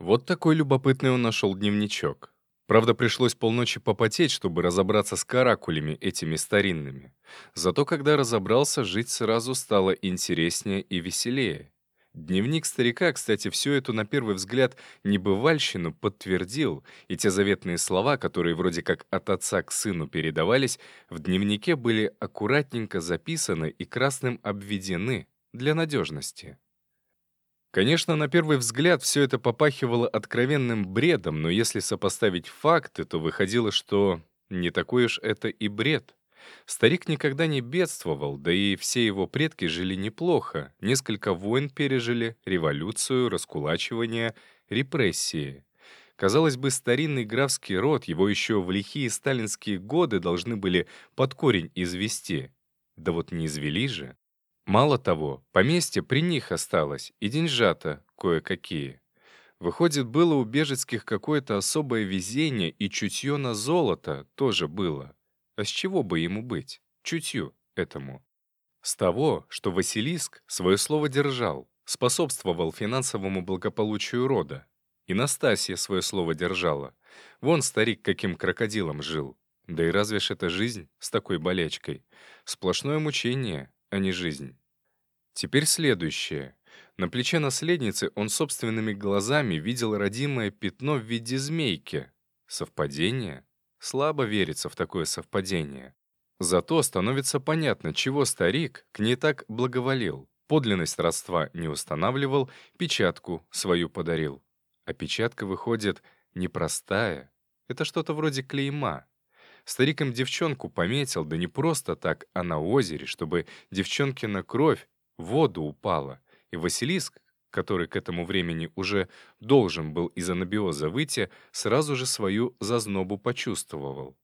Вот такой любопытный он нашел дневничок. Правда, пришлось полночи попотеть, чтобы разобраться с каракулями этими старинными. Зато когда разобрался, жить сразу стало интереснее и веселее. Дневник старика, кстати, всю эту, на первый взгляд, небывальщину подтвердил, и те заветные слова, которые вроде как от отца к сыну передавались, в дневнике были аккуратненько записаны и красным обведены для надежности. Конечно, на первый взгляд все это попахивало откровенным бредом, но если сопоставить факты, то выходило, что не такой уж это и бред. Старик никогда не бедствовал, да и все его предки жили неплохо. Несколько войн пережили, революцию, раскулачивание, репрессии. Казалось бы, старинный графский род его еще в лихие сталинские годы должны были под корень извести. Да вот не извели же. Мало того, поместье при них осталось, и деньжата кое-какие. Выходит, было у бежецких какое-то особое везение, и чутье на золото тоже было. А с чего бы ему быть? Чутью этому. С того, что Василиск свое слово держал, способствовал финансовому благополучию рода. И Настасья свое слово держала. Вон старик каким крокодилом жил. Да и разве ж это жизнь с такой болячкой? Сплошное мучение, а не жизнь. Теперь следующее. На плече наследницы он собственными глазами видел родимое пятно в виде змейки. Совпадение? Слабо верится в такое совпадение. Зато становится понятно, чего старик к ней так благоволил. Подлинность родства не устанавливал, печатку свою подарил. А печатка выходит непростая. Это что-то вроде клейма. Старик им девчонку пометил, да не просто так, а на озере, чтобы девчонкина кровь воду упала. И Василиск, который к этому времени уже должен был из анабиоза выйти, сразу же свою зазнобу почувствовал.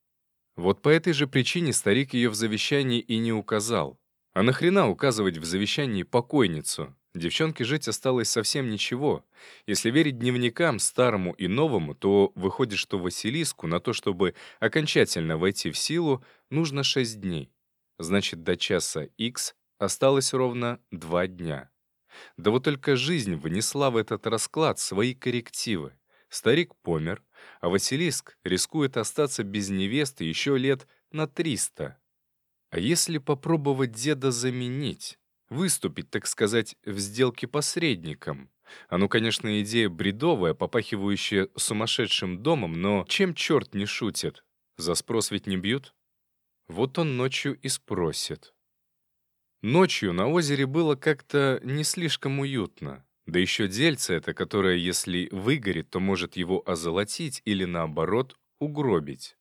Вот по этой же причине старик ее в завещании и не указал. А нахрена указывать в завещании покойницу? Девчонке жить осталось совсем ничего. Если верить дневникам, старому и новому, то выходит, что Василиску на то, чтобы окончательно войти в силу, нужно 6 дней. Значит, до часа X осталось ровно 2 дня. Да вот только жизнь внесла в этот расклад свои коррективы. Старик помер, а Василиск рискует остаться без невесты еще лет на триста. А если попробовать деда заменить? Выступить, так сказать, в сделке посредником? А ну, конечно, идея бредовая, попахивающая сумасшедшим домом, но чем черт не шутит? За спрос ведь не бьют? Вот он ночью и спросит. Ночью на озере было как-то не слишком уютно. Да еще дельце это, которое, если выгорит, то может его озолотить или, наоборот, угробить.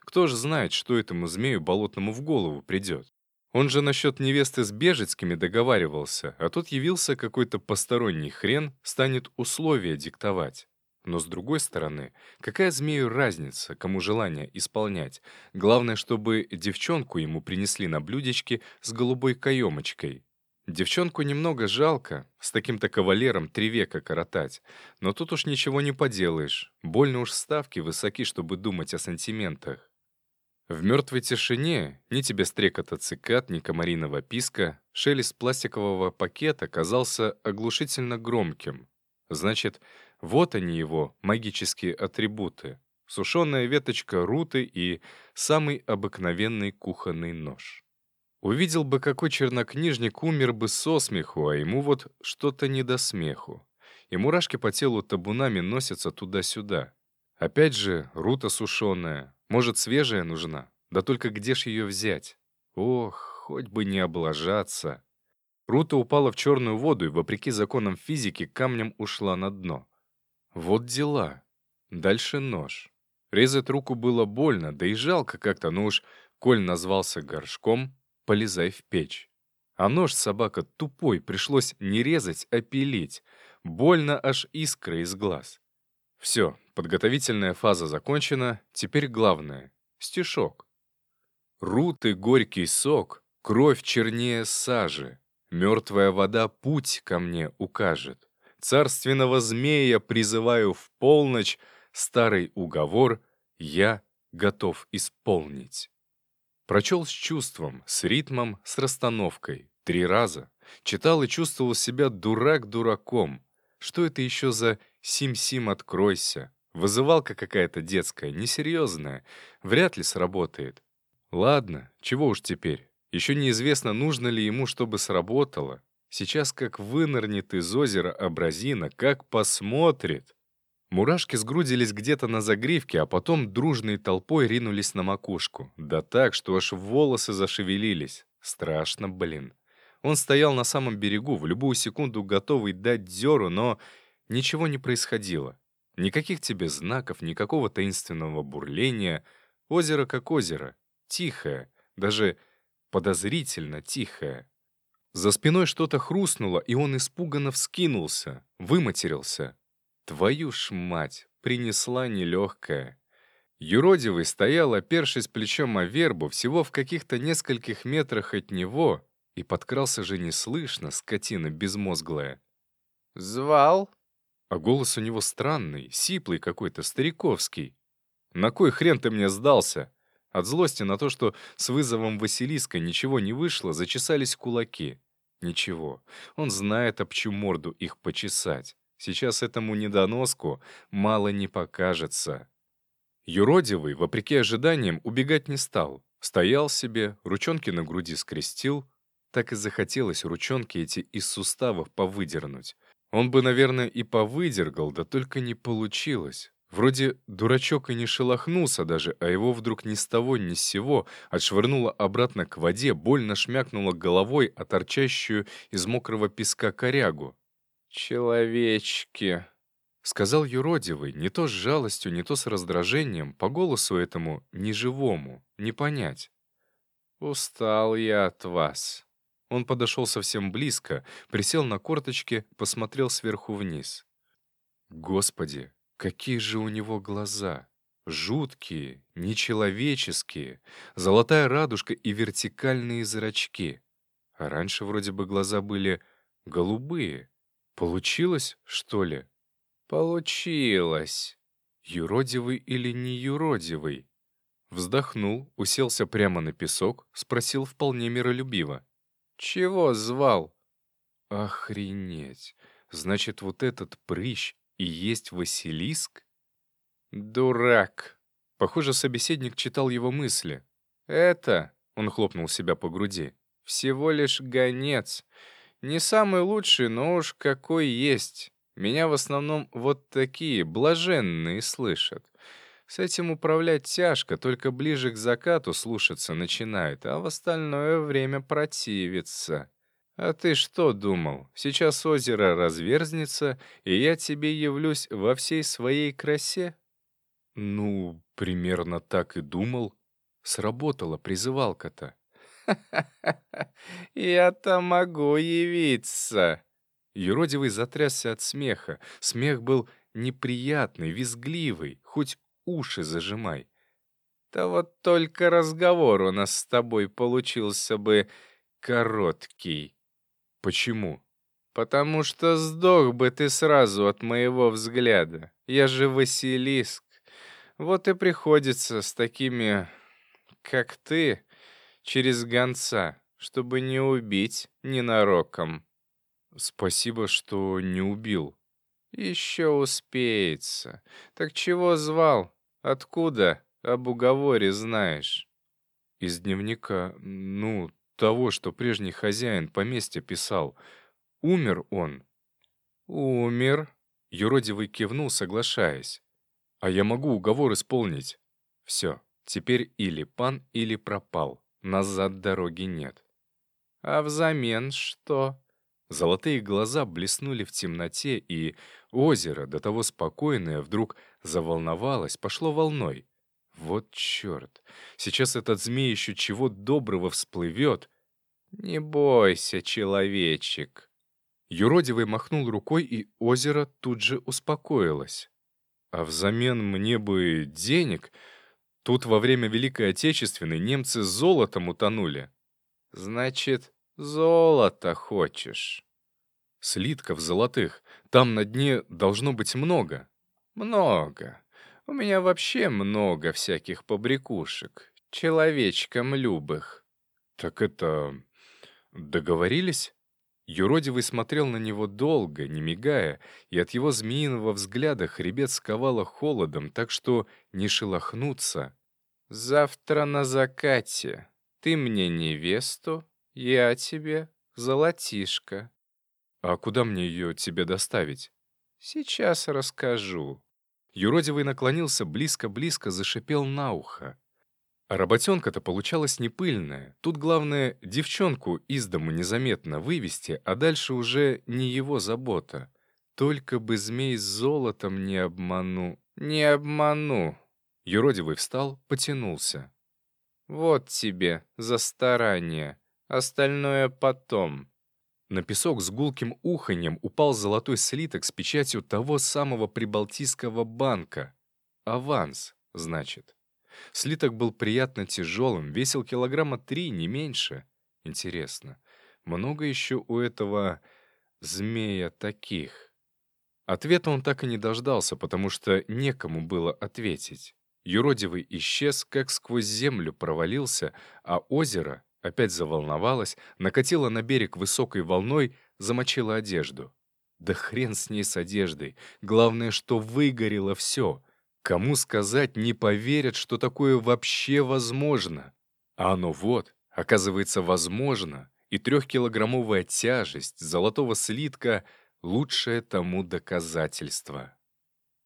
Кто же знает, что этому змею болотному в голову придет? Он же насчет невесты с Бежецкими договаривался, а тут явился какой-то посторонний хрен, станет условия диктовать. Но с другой стороны, какая змею разница, кому желание исполнять? Главное, чтобы девчонку ему принесли на блюдечке с голубой каемочкой. Девчонку немного жалко, с таким-то кавалером три века коротать. Но тут уж ничего не поделаешь. Больно уж ставки высоки, чтобы думать о сантиментах. В мертвой тишине ни тебе стрекота цикад, ни комариного писка, шелест пластикового пакета казался оглушительно громким. Значит, вот они его, магические атрибуты. Сушеная веточка руты и самый обыкновенный кухонный нож. Увидел бы, какой чернокнижник умер бы со смеху, а ему вот что-то не до смеху. И мурашки по телу табунами носятся туда-сюда. Опять же, рута сушеная. Может, свежая нужна? Да только где ж ее взять? Ох, хоть бы не облажаться. Рута упала в черную воду и, вопреки законам физики, камнем ушла на дно. Вот дела. Дальше нож. Резать руку было больно, да и жалко как-то, но уж, коль назвался горшком, полезай в печь. А нож собака тупой, пришлось не резать, а пилить. Больно аж искра из глаз. Все, подготовительная фаза закончена, теперь главное — стишок. Руты горький сок, кровь чернее сажи, мертвая вода путь ко мне укажет. Царственного змея призываю в полночь, старый уговор я готов исполнить. Прочел с чувством, с ритмом, с расстановкой. Три раза. Читал и чувствовал себя дурак дураком. Что это еще за «Сим-сим, откройся». Вызывалка какая-то детская, несерьезная. Вряд ли сработает. Ладно, чего уж теперь. Еще неизвестно, нужно ли ему, чтобы сработало. Сейчас как вынырнет из озера абразина, как посмотрит. Мурашки сгрудились где-то на загривке, а потом дружной толпой ринулись на макушку. Да так, что аж волосы зашевелились. Страшно, блин. Он стоял на самом берегу, в любую секунду готовый дать дёру, но ничего не происходило. Никаких тебе знаков, никакого таинственного бурления. Озеро как озеро. Тихое. Даже подозрительно тихое. За спиной что-то хрустнуло, и он испуганно вскинулся, выматерился. Твою ж мать, принесла нелегкая. Юродивый стоял, опершись плечом о вербу, всего в каких-то нескольких метрах от него, и подкрался же неслышно, скотина безмозглая. «Звал?» А голос у него странный, сиплый какой-то, стариковский. «На кой хрен ты мне сдался?» От злости на то, что с вызовом Василиска ничего не вышло, зачесались кулаки. Ничего, он знает, об чью морду их почесать. Сейчас этому недоноску мало не покажется. Юродивый, вопреки ожиданиям, убегать не стал. Стоял себе, ручонки на груди скрестил. Так и захотелось ручонки эти из суставов повыдернуть. Он бы, наверное, и повыдергал, да только не получилось. Вроде дурачок и не шелохнулся даже, а его вдруг ни с того ни с сего отшвырнуло обратно к воде, больно шмякнуло головой о торчащую из мокрого песка корягу. «Человечки», — сказал юродивый, не то с жалостью, не то с раздражением, по голосу этому неживому, не понять. «Устал я от вас». Он подошел совсем близко, присел на корточки, посмотрел сверху вниз. Господи, какие же у него глаза! Жуткие, нечеловеческие, золотая радужка и вертикальные зрачки. А раньше вроде бы глаза были голубые. Получилось, что ли? Получилось. Юродивый или не юродивый? Вздохнул, уселся прямо на песок, спросил вполне миролюбиво. «Чего звал?» «Охренеть! Значит, вот этот прыщ и есть Василиск?» «Дурак!» Похоже, собеседник читал его мысли. «Это...» — он хлопнул себя по груди. «Всего лишь гонец. Не самый лучший, но уж какой есть. Меня в основном вот такие, блаженные, слышат. С этим управлять тяжко, только ближе к закату слушаться начинает, а в остальное время противится. А ты что думал? Сейчас озеро разверзнется, и я тебе явлюсь во всей своей красе? Ну, примерно так и думал. Сработала призывалка-то. Я-то могу явиться!» Юродивый затрясся от смеха. Смех был неприятный, визгливый, хоть уши зажимай. «Да вот только разговор у нас с тобой получился бы короткий». «Почему?» «Потому что сдох бы ты сразу от моего взгляда. Я же Василиск. Вот и приходится с такими, как ты, через гонца, чтобы не убить ненароком. Спасибо, что не убил. Еще успеется. Так чего звал? Откуда об уговоре знаешь? Из дневника, ну, того, что прежний хозяин поместья писал. Умер он. Умер. Юродивый кивнул, соглашаясь. А я могу уговор исполнить. Все, теперь или пан, или пропал. Назад дороги нет. А взамен что? Золотые глаза блеснули в темноте, и озеро, до того спокойное, вдруг заволновалось, пошло волной. Вот черт! Сейчас этот змей еще чего доброго всплывет. Не бойся, человечек. Юродивый махнул рукой, и озеро тут же успокоилось. А взамен мне бы денег Тут во время Великой Отечественной немцы золотом утонули. Значит, золото хочешь? Слитков золотых. Там на дне должно быть много. Много. У меня вообще много всяких побрякушек. Человечкам любых. Так это... договорились? Юродивый смотрел на него долго, не мигая, и от его змеиного взгляда хребет сковало холодом, так что не шелохнуться. «Завтра на закате. Ты мне невесту, я тебе золотишко». «А куда мне ее тебе доставить?» «Сейчас расскажу». Юродивый наклонился близко-близко, зашипел на ухо. А работенка-то получалась не пыльная. Тут главное девчонку из дому незаметно вывести, а дальше уже не его забота. Только бы змей с золотом не обману. Не обману. Юродивый встал, потянулся. Вот тебе за старание. Остальное потом. На песок с гулким уханьем упал золотой слиток с печатью того самого Прибалтийского банка. Аванс, значит. Слиток был приятно тяжелым, весил килограмма три, не меньше. Интересно, много еще у этого змея таких? Ответа он так и не дождался, потому что некому было ответить. Юродивый исчез, как сквозь землю провалился, а озеро опять заволновалось, накатило на берег высокой волной, замочило одежду. Да хрен с ней с одеждой. Главное, что выгорело все. Кому сказать, не поверят, что такое вообще возможно. А оно вот, оказывается, возможно, и трехкилограммовая тяжесть золотого слитка — лучшее тому доказательство.